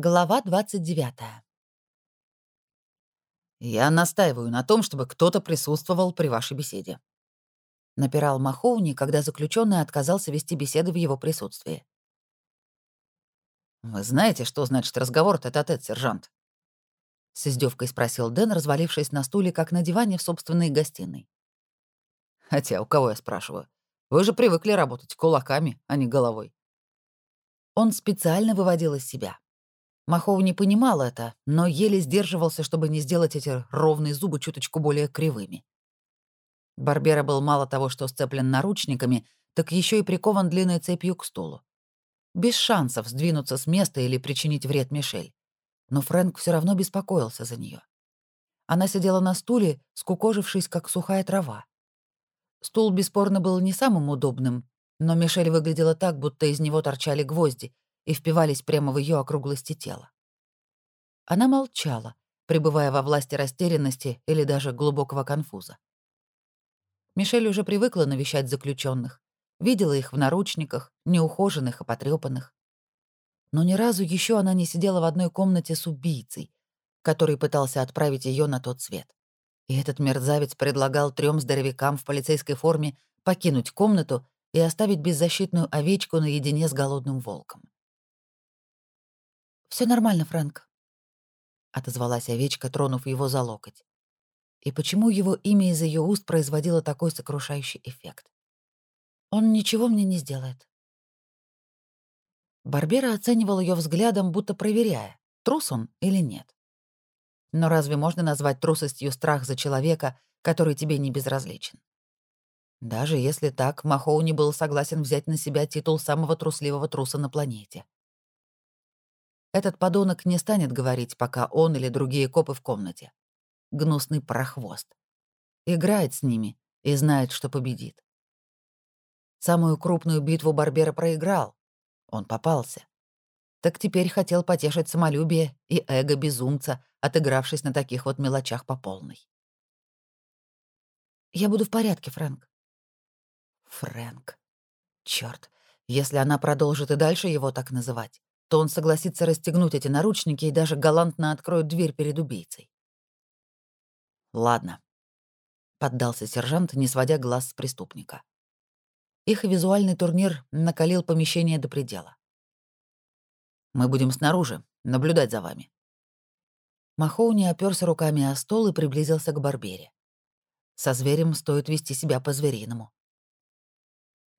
Глава 29. «Я настаиваю на том, чтобы кто-то присутствовал при вашей беседе», — напирал Махоуни, когда заключенный отказался вести беседы в его присутствии. «Вы знаете, что значит разговор тет-а-тет, сержант?» — с издевкой спросил Дэн, развалившись на стуле, как на диване в собственной гостиной. «Хотя, у кого я спрашиваю? Вы же привыкли работать кулаками, а не головой». Он специально выводил из себя. Махов не понимал это, но еле сдерживался, чтобы не сделать эти ровные зубы чуточку более кривыми. Барбера был мало того, что сцеплен наручниками, так еще и прикован длинной цепью к стулу. Без шансов сдвинуться с места или причинить вред Мишель. Но Фрэнк все равно беспокоился за нее. Она сидела на стуле, скукожившись, как сухая трава. Стул бесспорно был не самым удобным, но Мишель выглядела так, будто из него торчали гвозди, и впивались прямо в ее округлости тела. Она молчала, пребывая во власти растерянности или даже глубокого конфуза. Мишель уже привыкла навещать заключенных, видела их в наручниках, неухоженных и потрепанных. Но ни разу еще она не сидела в одной комнате с убийцей, который пытался отправить ее на тот свет. И этот мерзавец предлагал трем здоровякам в полицейской форме покинуть комнату и оставить беззащитную овечку наедине с голодным волком. Все нормально, Фрэнк», — отозвалась овечка, тронув его за локоть. И почему его имя из ее уст производило такой сокрушающий эффект? «Он ничего мне не сделает». Барбера оценивал ее взглядом, будто проверяя, трус он или нет. Но разве можно назвать трусостью страх за человека, который тебе не безразличен? Даже если так, Махоуни был согласен взять на себя титул самого трусливого труса на планете. Этот подонок не станет говорить, пока он или другие копы в комнате. Гнусный прохвост. Играет с ними и знает, что победит. Самую крупную битву Барбера проиграл. Он попался. Так теперь хотел потешить самолюбие и эго безумца, отыгравшись на таких вот мелочах по полной. «Я буду в порядке, Фрэнк». Фрэнк. Чёрт, если она продолжит и дальше его так называть, то он согласится расстегнуть эти наручники и даже галантно откроет дверь перед убийцей. «Ладно», — поддался сержант, не сводя глаз с преступника. Их визуальный турнир накалил помещение до предела. «Мы будем снаружи, наблюдать за вами». Махоуни оперся руками о стол и приблизился к Барбере. Со зверем стоит вести себя по-звериному.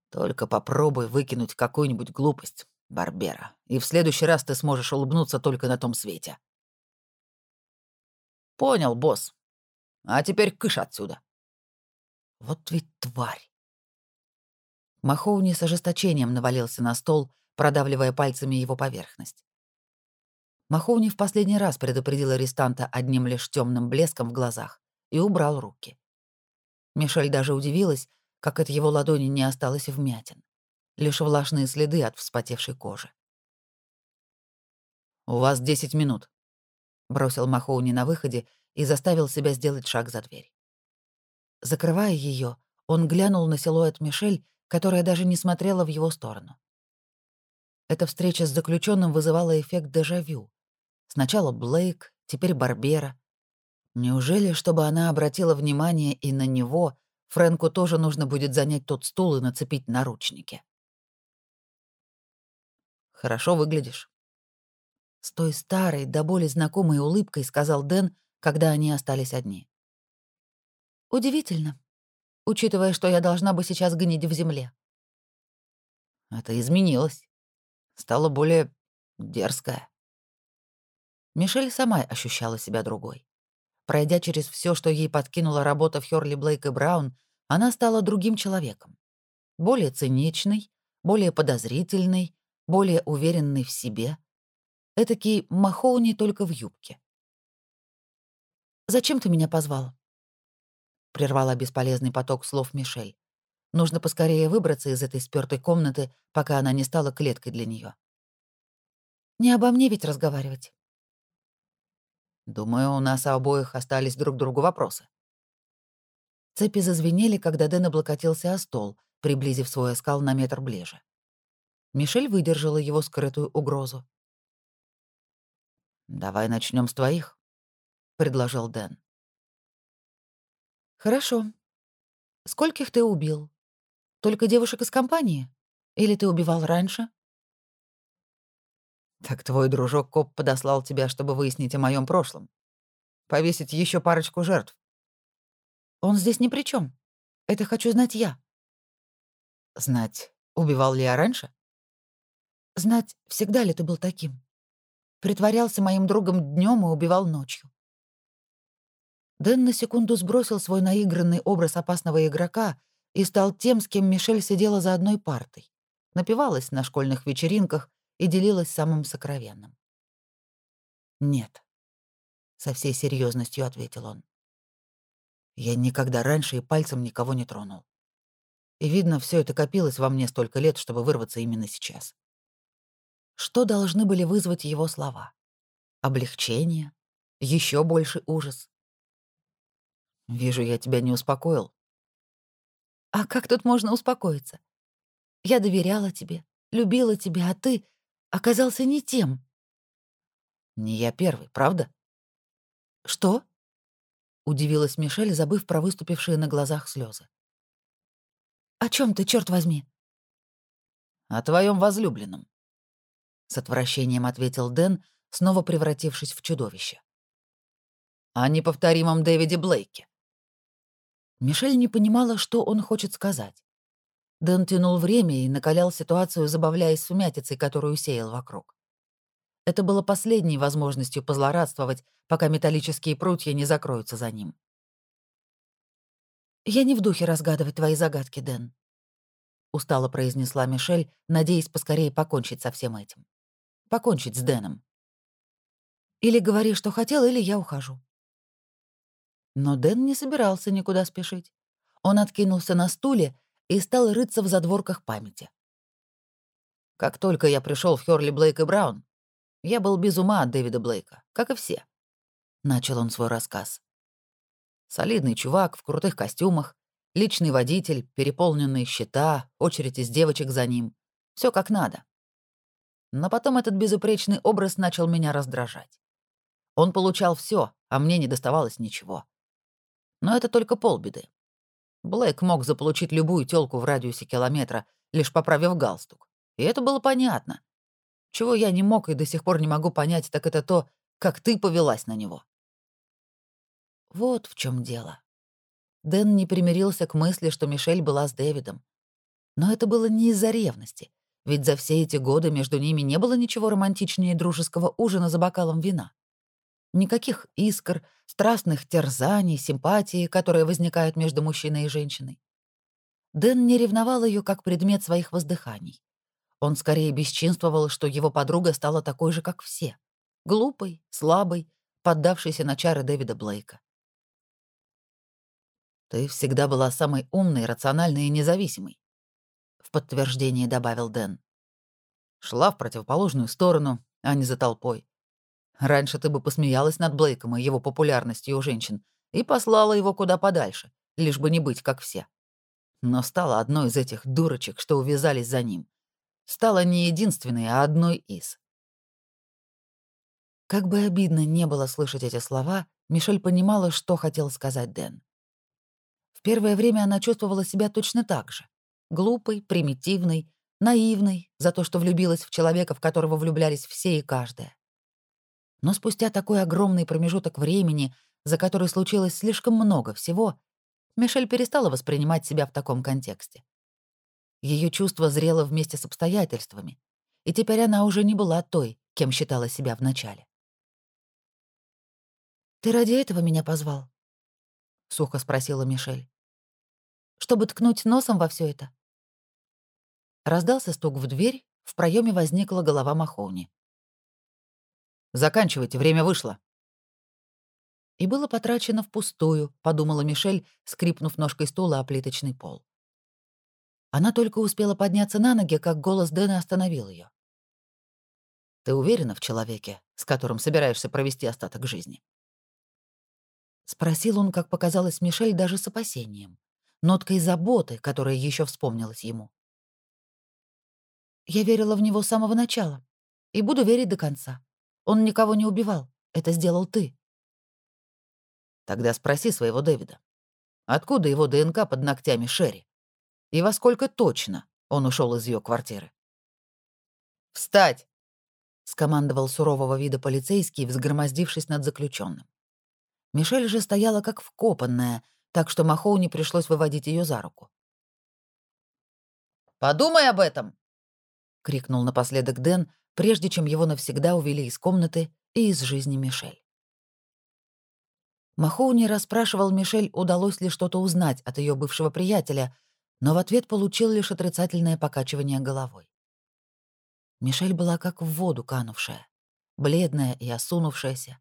«Только попробуй выкинуть какую-нибудь глупость, Барбера, и в следующий раз ты сможешь улыбнуться только на том свете. Понял, босс. А теперь кыш отсюда. Вот ведь тварь. Махоуни с ожесточением навалился на стол, продавливая пальцами его поверхность. Махоуни в последний раз предупредил арестанта одним лишь темным блеском в глазах и убрал руки. Мишель даже удивилась, как от его ладони не осталось вмятин лишь влажные следы от вспотевшей кожи. «У вас 10 минут», — бросил Махоуни на выходе и заставил себя сделать шаг за дверь. Закрывая ее, он глянул на силуэт Мишель, которая даже не смотрела в его сторону. Эта встреча с заключенным вызывала эффект дежавю. Сначала Блейк, теперь Барбера. Неужели, чтобы она обратила внимание и на него, Фрэнку тоже нужно будет занять тот стул и нацепить наручники? Хорошо выглядишь». С той старой, до боли знакомой улыбкой сказал Дэн, когда они остались одни. «Удивительно, учитывая, что я должна бы сейчас гнить в земле». «Это изменилось. Стало более дерзкая». Мишель сама ощущала себя другой. Пройдя через все, что ей подкинула работа в Хёрли Блейк и Браун, она стала другим человеком. Более циничной, более подозрительной, более уверенный в себе. Этакий Махоуни только в юбке. «Зачем ты меня позвал?» Прервала бесполезный поток слов Мишель. Нужно поскорее выбраться из этой спёртой комнаты, пока она не стала клеткой для нее. «Не обо мне ведь разговаривать». «Думаю, у нас обоих остались друг другу вопросы». Цепи зазвенели, когда Дэн облокотился о стол, приблизив свой оскал на метр ближе. Мишель выдержала его скрытую угрозу. «Давай начнем с твоих», — предложил Дэн. «Хорошо. Скольких ты убил? Только девушек из компании? Или ты убивал раньше?» «Так твой дружок-коп подослал тебя, чтобы выяснить о моем прошлом. Повесить еще парочку жертв». «Он здесь ни при чем. Это хочу знать я». «Знать, убивал ли я раньше?» «Знать, всегда ли ты был таким?» Притворялся моим другом днем и убивал ночью. Дэн на секунду сбросил свой наигранный образ опасного игрока и стал тем, с кем Мишель сидела за одной партой, напивалась на школьных вечеринках и делилась самым сокровенным. «Нет», — со всей серьезностью ответил он. «Я никогда раньше и пальцем никого не тронул. И видно, все это копилось во мне столько лет, чтобы вырваться именно сейчас. Что должны были вызвать его слова? Облегчение? Еще больше ужас? Вижу, я тебя не успокоил. А как тут можно успокоиться? Я доверяла тебе, любила тебя, а ты оказался не тем. Не я первый, правда? Что? Удивилась Мишель, забыв про выступившие на глазах слезы. О чем ты, черт возьми? О твоем возлюбленном. — с отвращением ответил Дэн, снова превратившись в чудовище. «О неповторимом Дэвиде Блейке». Мишель не понимала, что он хочет сказать. Дэн тянул время и накалял ситуацию, забавляясь сумятицей, которую сеял вокруг. Это было последней возможностью позлорадствовать, пока металлические прутья не закроются за ним. «Я не в духе разгадывать твои загадки, Дэн», — устало произнесла Мишель, надеясь поскорее покончить со всем этим покончить с Дэном. Или говори, что хотел, или я ухожу. Но Дэн не собирался никуда спешить. Он откинулся на стуле и стал рыться в задворках памяти. Как только я пришел в Хёрли Блейк и Браун, я был без ума от Дэвида Блейка, как и все. Начал он свой рассказ. Солидный чувак в крутых костюмах, личный водитель, переполненные счета, очередь из девочек за ним. Все как надо. Но потом этот безупречный образ начал меня раздражать. Он получал все, а мне не доставалось ничего. Но это только полбеды. Блэк мог заполучить любую тёлку в радиусе километра, лишь поправив галстук. И это было понятно. Чего я не мог и до сих пор не могу понять, так это то, как ты повелась на него. Вот в чем дело. Дэн не примирился к мысли, что Мишель была с Дэвидом. Но это было не из-за ревности. Ведь за все эти годы между ними не было ничего романтичнее дружеского ужина за бокалом вина. Никаких искр, страстных терзаний, симпатии, которые возникают между мужчиной и женщиной. Дэн не ревновал ее как предмет своих воздыханий. Он скорее бесчинствовал, что его подруга стала такой же, как все. Глупой, слабой, поддавшейся на чары Дэвида Блейка. «Ты всегда была самой умной, рациональной и независимой в подтверждение добавил Дэн. Шла в противоположную сторону, а не за толпой. Раньше ты бы посмеялась над Блейком и его популярностью у женщин и послала его куда подальше, лишь бы не быть как все. Но стала одной из этих дурочек, что увязались за ним. Стала не единственной, а одной из. Как бы обидно не было слышать эти слова, Мишель понимала, что хотел сказать Дэн. В первое время она чувствовала себя точно так же. Глупой, примитивной, наивной за то, что влюбилась в человека, в которого влюблялись все и каждая. Но спустя такой огромный промежуток времени, за который случилось слишком много всего, Мишель перестала воспринимать себя в таком контексте. Ее чувство зрело вместе с обстоятельствами, и теперь она уже не была той, кем считала себя вначале. «Ты ради этого меня позвал?» — сухо спросила Мишель. «Чтобы ткнуть носом во все это?» Раздался стук в дверь, в проеме возникла голова Махоуни. «Заканчивайте, время вышло». И было потрачено впустую, подумала Мишель, скрипнув ножкой стула о плиточный пол. Она только успела подняться на ноги, как голос Дэна остановил ее. «Ты уверена в человеке, с которым собираешься провести остаток жизни?» Спросил он, как показалось Мишель, даже с опасением, ноткой заботы, которая еще вспомнилась ему. Я верила в него с самого начала и буду верить до конца. Он никого не убивал. Это сделал ты. Тогда спроси своего Дэвида. Откуда его ДНК под ногтями Шерри? И во сколько точно он ушел из ее квартиры? «Встать!» — скомандовал сурового вида полицейский, взгромоздившись над заключенным. Мишель же стояла как вкопанная, так что Махоуни пришлось выводить ее за руку. «Подумай об этом!» — крикнул напоследок Дэн, прежде чем его навсегда увели из комнаты и из жизни Мишель. Махоуни расспрашивал Мишель, удалось ли что-то узнать от ее бывшего приятеля, но в ответ получил лишь отрицательное покачивание головой. Мишель была как в воду канувшая, бледная и осунувшаяся.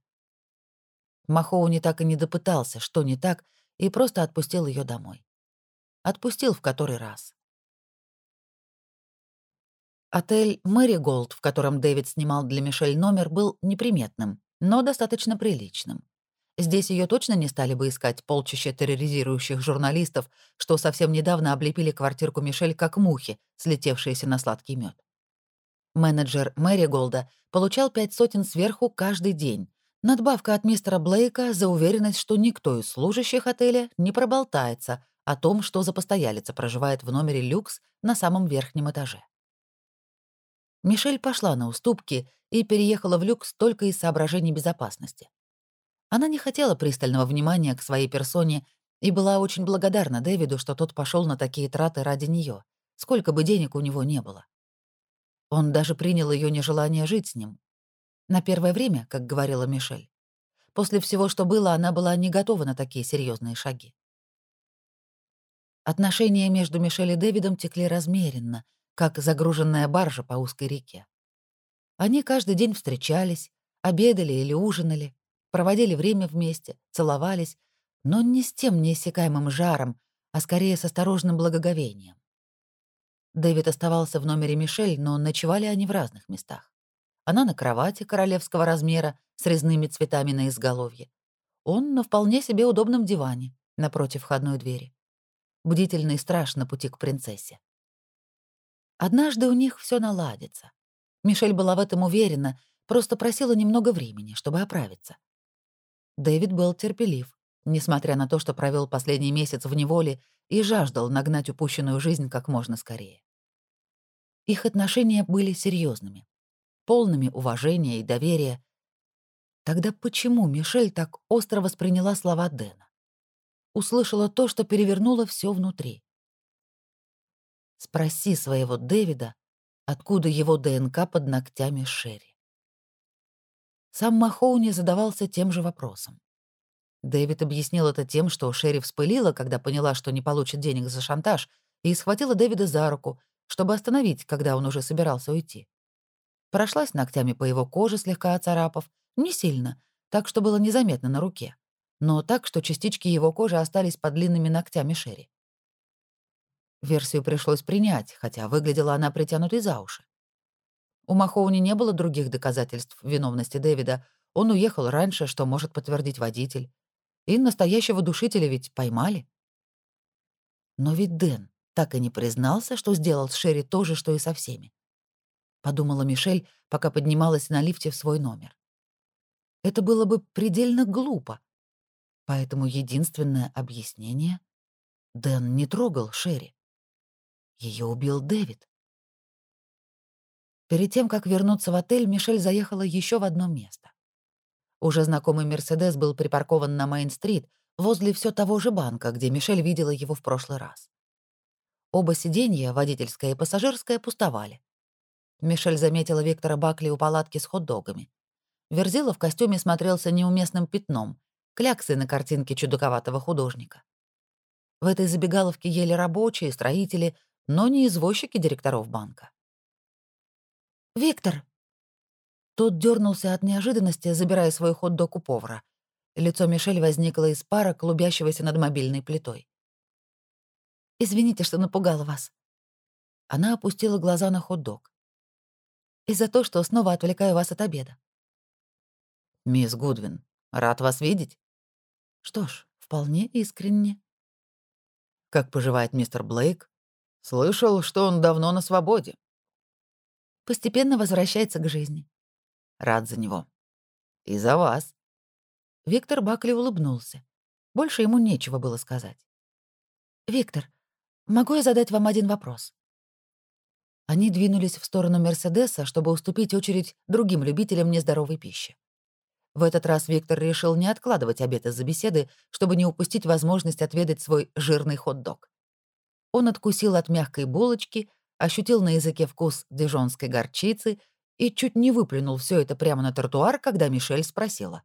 Махоуни так и не допытался, что не так, и просто отпустил ее домой. Отпустил в который раз. Отель «Мэри Голд», в котором Дэвид снимал для Мишель номер, был неприметным, но достаточно приличным. Здесь ее точно не стали бы искать полчища терроризирующих журналистов, что совсем недавно облепили квартирку Мишель как мухи, слетевшиеся на сладкий мед. Менеджер Мэри Голда получал пять сотен сверху каждый день. Надбавка от мистера Блейка за уверенность, что никто из служащих отеля не проболтается о том, что за постоялица проживает в номере люкс на самом верхнем этаже. Мишель пошла на уступки и переехала в люкс только из соображений безопасности. Она не хотела пристального внимания к своей персоне и была очень благодарна Дэвиду, что тот пошел на такие траты ради нее, сколько бы денег у него не было. Он даже принял ее нежелание жить с ним. На первое время, как говорила Мишель. После всего, что было, она была не готова на такие серьезные шаги. Отношения между Мишель и Дэвидом текли размеренно, как загруженная баржа по узкой реке. Они каждый день встречались, обедали или ужинали, проводили время вместе, целовались, но не с тем неиссякаемым жаром, а скорее с осторожным благоговением. Дэвид оставался в номере Мишель, но ночевали они в разных местах. Она на кровати королевского размера с резными цветами на изголовье. Он на вполне себе удобном диване напротив входной двери. Бдительный страж на пути к принцессе. Однажды у них все наладится. Мишель была в этом уверена, просто просила немного времени, чтобы оправиться. Дэвид был терпелив, несмотря на то, что провел последний месяц в неволе и жаждал нагнать упущенную жизнь как можно скорее. Их отношения были серьезными, полными уважения и доверия. Тогда почему Мишель так остро восприняла слова Дэна? Услышала то, что перевернуло все внутри. Спроси своего Дэвида, откуда его ДНК под ногтями Шерри. Сам Махоуни задавался тем же вопросом. Дэвид объяснил это тем, что Шерри вспылила, когда поняла, что не получит денег за шантаж, и схватила Дэвида за руку, чтобы остановить, когда он уже собирался уйти. Прошлась ногтями по его коже, слегка оцарапав, не сильно, так что было незаметно на руке, но так, что частички его кожи остались под длинными ногтями Шерри. Версию пришлось принять, хотя выглядела она притянутой за уши. У Махоуни не было других доказательств виновности Дэвида. Он уехал раньше, что может подтвердить водитель. И настоящего душителя ведь поймали. Но ведь Дэн так и не признался, что сделал с Шерри то же, что и со всеми. Подумала Мишель, пока поднималась на лифте в свой номер. Это было бы предельно глупо. Поэтому единственное объяснение — Дэн не трогал Шерри. Ее убил Дэвид. Перед тем, как вернуться в отель, Мишель заехала еще в одно место. Уже знакомый «Мерседес» был припаркован на Мейн-стрит, возле все того же банка, где Мишель видела его в прошлый раз. Оба сиденья, водительское и пассажирское, пустовали. Мишель заметила Виктора Бакли у палатки с хот-догами. Верзила в костюме смотрелся неуместным пятном, кляксы на картинке чудаковатого художника. В этой забегаловке ели рабочие, строители, но не извозчики директоров банка. «Виктор!» Тот дернулся от неожиданности, забирая свой хот-дог у повара. Лицо Мишель возникло из пара, клубящегося над мобильной плитой. «Извините, что напугала вас». Она опустила глаза на хот-дог. «И за то, что снова отвлекаю вас от обеда». «Мисс Гудвин, рад вас видеть». «Что ж, вполне искренне». «Как поживает мистер Блейк? Слышал, что он давно на свободе» постепенно возвращается к жизни. Рад за него. «Из-за вас». Виктор Бакли улыбнулся. Больше ему нечего было сказать. «Виктор, могу я задать вам один вопрос?» Они двинулись в сторону Мерседеса, чтобы уступить очередь другим любителям нездоровой пищи. В этот раз Виктор решил не откладывать обед из-за беседы, чтобы не упустить возможность отведать свой жирный хот-дог. Он откусил от мягкой булочки, ощутил на языке вкус дижонской горчицы и чуть не выплюнул все это прямо на тротуар, когда Мишель спросила.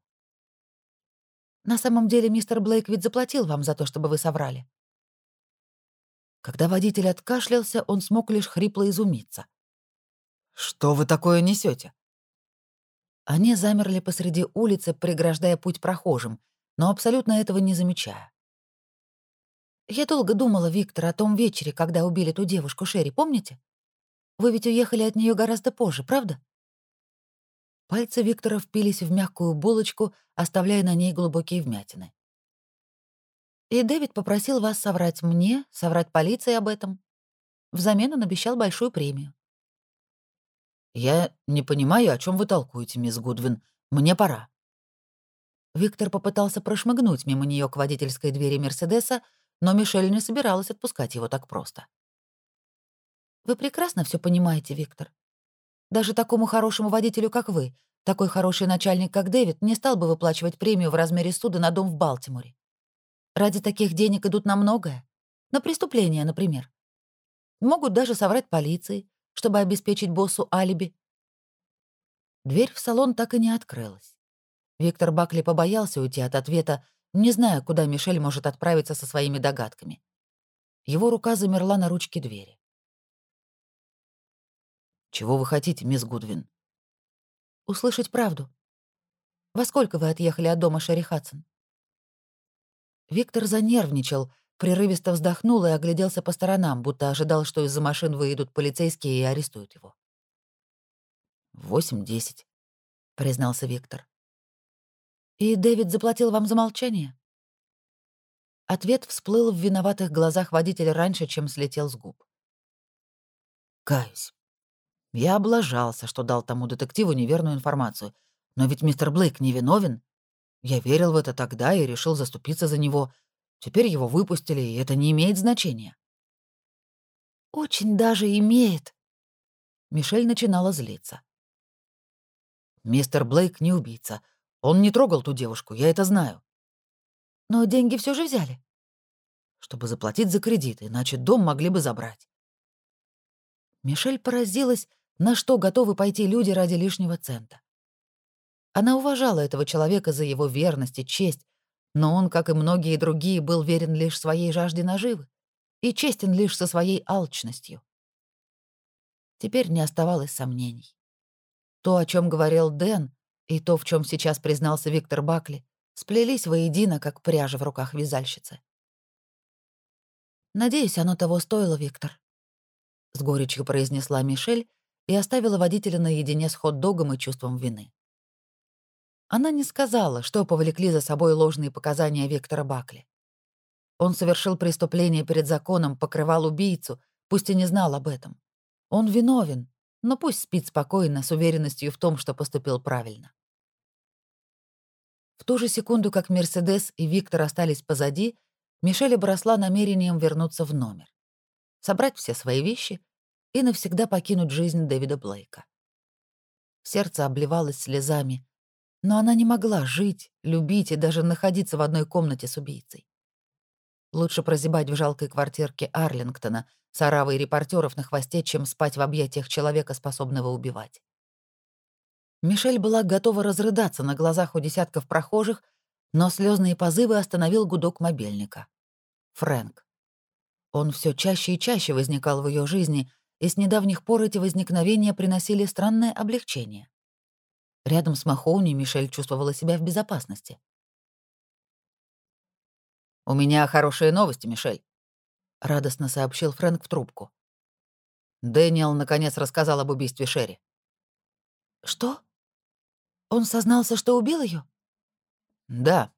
«На самом деле мистер Блейк ведь заплатил вам за то, чтобы вы соврали?» Когда водитель откашлялся, он смог лишь хрипло изумиться. «Что вы такое несете? Они замерли посреди улицы, преграждая путь прохожим, но абсолютно этого не замечая. «Я долго думала, Виктор, о том вечере, когда убили ту девушку Шерри, помните? Вы ведь уехали от нее гораздо позже, правда?» Пальцы Виктора впились в мягкую булочку, оставляя на ней глубокие вмятины. «И Дэвид попросил вас соврать мне, соврать полиции об этом. Взамен он обещал большую премию. «Я не понимаю, о чем вы толкуете, мисс Гудвин. Мне пора». Виктор попытался прошмыгнуть мимо нее к водительской двери Мерседеса, но Мишель не собиралась отпускать его так просто. «Вы прекрасно все понимаете, Виктор. Даже такому хорошему водителю, как вы, такой хороший начальник, как Дэвид, не стал бы выплачивать премию в размере суда на дом в Балтиморе. Ради таких денег идут на многое. На преступления, например. Могут даже соврать полиции, чтобы обеспечить боссу алиби. Дверь в салон так и не открылась. Виктор Бакли побоялся уйти от ответа, не зная, куда Мишель может отправиться со своими догадками. Его рука замерла на ручке двери. «Чего вы хотите, мисс Гудвин?» «Услышать правду. Во сколько вы отъехали от дома Шерри Хадсон?» Виктор занервничал, прерывисто вздохнул и огляделся по сторонам, будто ожидал, что из-за машин выйдут полицейские и арестуют его. «Восемь-десять», — признался Виктор. «И Дэвид заплатил вам за молчание?» Ответ всплыл в виноватых глазах водителя раньше, чем слетел с губ. «Каюсь. Я облажался, что дал тому детективу неверную информацию. Но ведь мистер Блейк не виновен. Я верил в это тогда и решил заступиться за него, Теперь его выпустили, и это не имеет значения. «Очень даже имеет». Мишель начинала злиться. «Мистер Блейк не убийца. Он не трогал ту девушку, я это знаю». «Но деньги все же взяли». «Чтобы заплатить за кредит, иначе дом могли бы забрать». Мишель поразилась, на что готовы пойти люди ради лишнего цента. Она уважала этого человека за его верность и честь, но он, как и многие другие, был верен лишь своей жажде наживы и честен лишь со своей алчностью. Теперь не оставалось сомнений. То, о чем говорил Дэн, и то, в чем сейчас признался Виктор Бакли, сплелись воедино, как пряжа в руках вязальщицы. «Надеюсь, оно того стоило, Виктор», — с горечью произнесла Мишель и оставила водителя наедине с хот-догом и чувством вины. Она не сказала, что повлекли за собой ложные показания Виктора Бакли. Он совершил преступление перед законом, покрывал убийцу, пусть и не знал об этом. Он виновен, но пусть спит спокойно, с уверенностью в том, что поступил правильно. В ту же секунду, как Мерседес и Виктор остались позади, Мишель обросла намерением вернуться в номер, собрать все свои вещи и навсегда покинуть жизнь Дэвида Блейка. Сердце обливалось слезами, но она не могла жить, любить и даже находиться в одной комнате с убийцей. Лучше прозябать в жалкой квартирке Арлингтона с оравой репортеров на хвосте, чем спать в объятиях человека, способного убивать. Мишель была готова разрыдаться на глазах у десятков прохожих, но слезные позывы остановил гудок мобильника. Фрэнк. Он все чаще и чаще возникал в ее жизни, и с недавних пор эти возникновения приносили странное облегчение. Рядом с Махоуни Мишель чувствовала себя в безопасности. «У меня хорошие новости, Мишель», — радостно сообщил Фрэнк в трубку. Дэниел наконец рассказал об убийстве Шерри. «Что? Он сознался, что убил ее? «Да.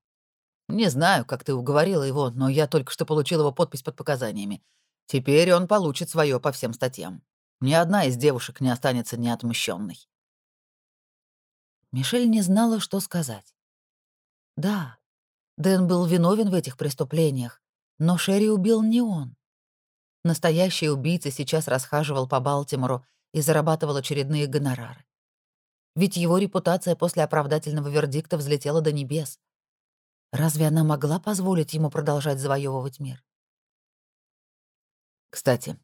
Не знаю, как ты уговорила его, но я только что получил его подпись под показаниями. Теперь он получит свое по всем статьям. Ни одна из девушек не останется неотмщенной. Мишель не знала, что сказать. Да, Дэн был виновен в этих преступлениях, но Шерри убил не он. Настоящий убийца сейчас расхаживал по Балтимору и зарабатывал очередные гонорары. Ведь его репутация после оправдательного вердикта взлетела до небес. Разве она могла позволить ему продолжать завоевывать мир? «Кстати,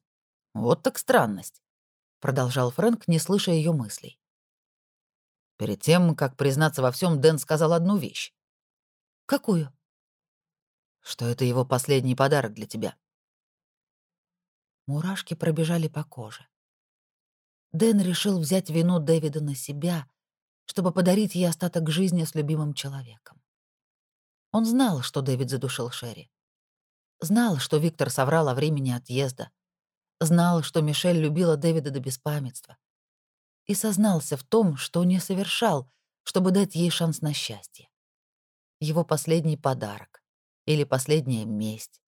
вот так странность», — продолжал Фрэнк, не слыша ее мыслей. Перед тем, как признаться во всем, Дэн сказал одну вещь. «Какую?» «Что это его последний подарок для тебя». Мурашки пробежали по коже. Дэн решил взять вину Дэвида на себя, чтобы подарить ей остаток жизни с любимым человеком. Он знал, что Дэвид задушил Шерри. Знал, что Виктор соврал о времени отъезда. Знал, что Мишель любила Дэвида до беспамятства. И сознался в том, что не совершал, чтобы дать ей шанс на счастье. Его последний подарок или последняя месть.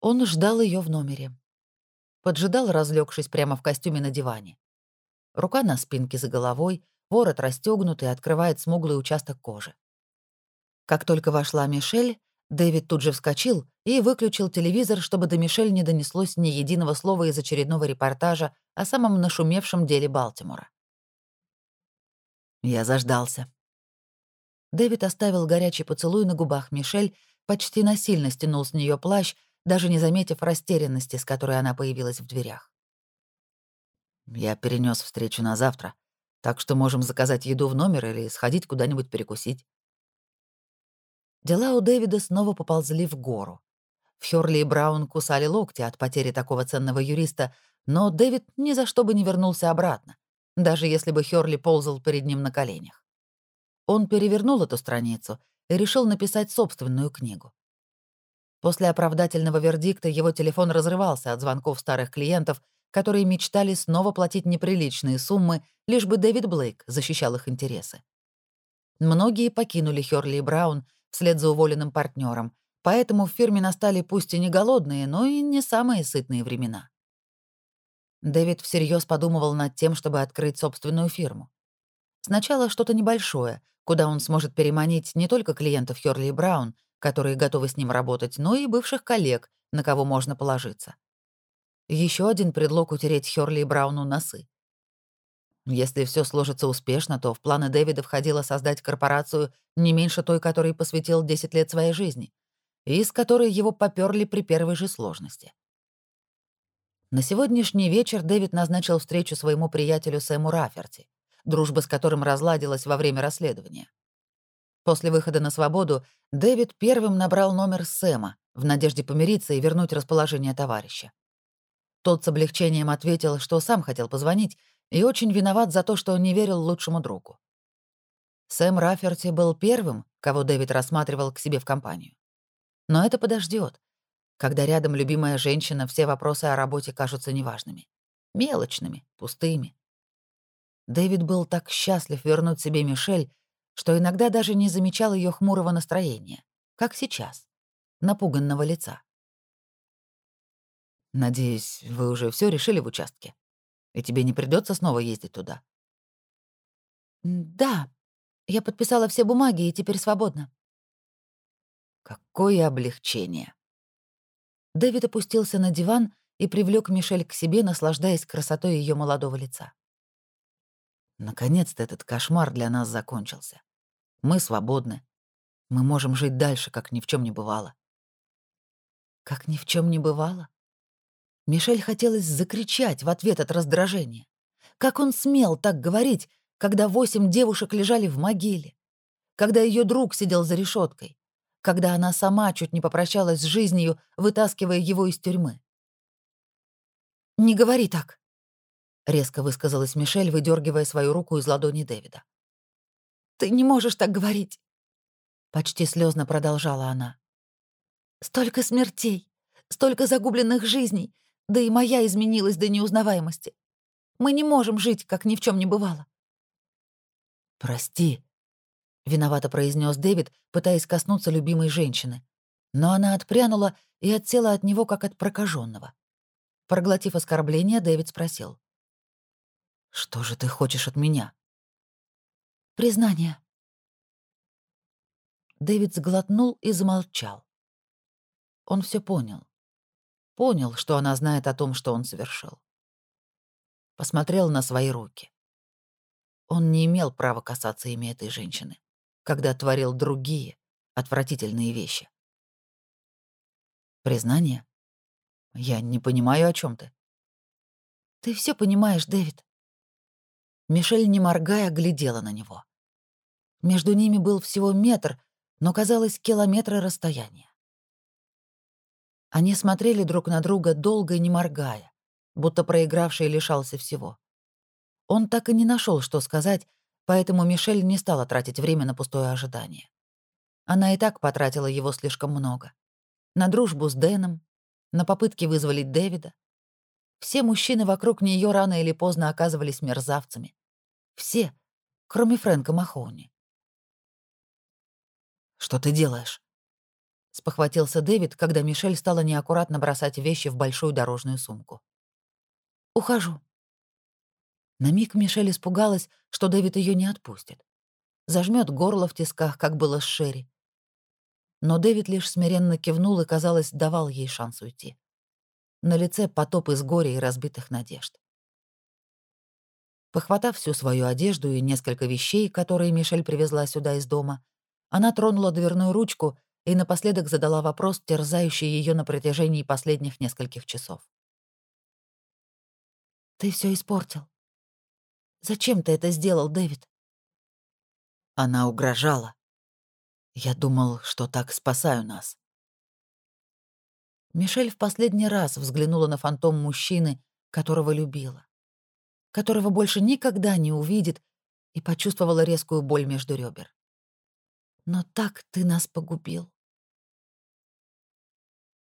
Он ждал ее в номере. Поджидал, разлегшись прямо в костюме на диване. Рука на спинке за головой, ворот расстегнутый, открывает смуглый участок кожи. Как только вошла Мишель, Дэвид тут же вскочил и выключил телевизор, чтобы до Мишель не донеслось ни единого слова из очередного репортажа о самом нашумевшем деле Балтимора. Я заждался. Дэвид оставил горячий поцелуй на губах Мишель, почти насильно стянул с нее плащ, даже не заметив растерянности, с которой она появилась в дверях. «Я перенес встречу на завтра, так что можем заказать еду в номер или сходить куда-нибудь перекусить». Дела у Дэвида снова поползли в гору. В Хёрли и Браун кусали локти от потери такого ценного юриста, но Дэвид ни за что бы не вернулся обратно, даже если бы Хёрли ползал перед ним на коленях. Он перевернул эту страницу и решил написать собственную книгу. После оправдательного вердикта его телефон разрывался от звонков старых клиентов, которые мечтали снова платить неприличные суммы, лишь бы Дэвид Блейк защищал их интересы. Многие покинули Хёрли и Браун вслед за уволенным партнером, поэтому в фирме настали пусть и не голодные, но и не самые сытные времена. Дэвид всерьез подумывал над тем, чтобы открыть собственную фирму. Сначала что-то небольшое, куда он сможет переманить не только клиентов Хёрли и Браун, которые готовы с ним работать, но и бывших коллег, на кого можно положиться. Еще один предлог утереть Хёрли и Брауну носы. Если все сложится успешно, то в планы Дэвида входило создать корпорацию не меньше той, которой посвятил 10 лет своей жизни, и с которой его поперли при первой же сложности. На сегодняшний вечер Дэвид назначил встречу своему приятелю Сэму Раферти, дружба с которым разладилась во время расследования. После выхода на свободу Дэвид первым набрал номер Сэма в надежде помириться и вернуть расположение товарища. Тот с облегчением ответил, что сам хотел позвонить и очень виноват за то, что не верил лучшему другу. Сэм Раферти был первым, кого Дэвид рассматривал к себе в компанию. Но это подождет. Когда рядом любимая женщина, все вопросы о работе кажутся неважными. Мелочными, пустыми. Дэвид был так счастлив вернуть себе Мишель, что иногда даже не замечал ее хмурого настроения, как сейчас, напуганного лица. «Надеюсь, вы уже все решили в участке, и тебе не придется снова ездить туда?» «Да, я подписала все бумаги и теперь свободна». «Какое облегчение!» Дэвид опустился на диван и привлек Мишель к себе, наслаждаясь красотой ее молодого лица. Наконец-то этот кошмар для нас закончился. Мы свободны. Мы можем жить дальше, как ни в чем не бывало. Как ни в чем не бывало? Мишель хотелось закричать в ответ от раздражения. Как он смел так говорить, когда восемь девушек лежали в могиле? Когда ее друг сидел за решеткой? Когда она сама чуть не попрощалась с жизнью, вытаскивая его из тюрьмы? «Не говори так», — резко высказалась Мишель, выдергивая свою руку из ладони Дэвида. «Ты не можешь так говорить!» Почти слезно продолжала она. «Столько смертей, столько загубленных жизней, да и моя изменилась до неузнаваемости. Мы не можем жить, как ни в чем не бывало». «Прости», — виновато произнес Дэвид, пытаясь коснуться любимой женщины. Но она отпрянула и отсела от него, как от прокаженного. Проглотив оскорбление, Дэвид спросил. «Что же ты хочешь от меня?» «Признание». Дэвид сглотнул и замолчал. Он все понял. Понял, что она знает о том, что он совершил. Посмотрел на свои руки. Он не имел права касаться ими этой женщины, когда творил другие, отвратительные вещи. Признание? Я не понимаю, о чем ты. Ты все понимаешь, Дэвид. Мишель, не моргая, глядела на него. Между ними был всего метр, но казалось километры расстояния. Они смотрели друг на друга долго и не моргая, будто проигравший лишался всего. Он так и не нашел, что сказать, поэтому Мишель не стала тратить время на пустое ожидание. Она и так потратила его слишком много. На дружбу с Дэном, на попытки вызволить Дэвида. Все мужчины вокруг нее рано или поздно оказывались мерзавцами. Все, кроме Фрэнка Махоуни. «Что ты делаешь?» — спохватился Дэвид, когда Мишель стала неаккуратно бросать вещи в большую дорожную сумку. «Ухожу», на миг Мишель испугалась, что Дэвид ее не отпустит. Зажмет горло в тисках, как было с Шерри. Но Дэвид лишь смиренно кивнул и, казалось, давал ей шанс уйти. На лице потоп из горя и разбитых надежд. Похватав всю свою одежду и несколько вещей, которые Мишель привезла сюда из дома, она тронула дверную ручку и напоследок задала вопрос, терзающий ее на протяжении последних нескольких часов. «Ты все испортил. Зачем ты это сделал, Дэвид?» Она угрожала. Я думал, что так спасаю нас. Мишель в последний раз взглянула на фантом мужчины, которого любила, которого больше никогда не увидит, и почувствовала резкую боль между ребер. «Но так ты нас погубил.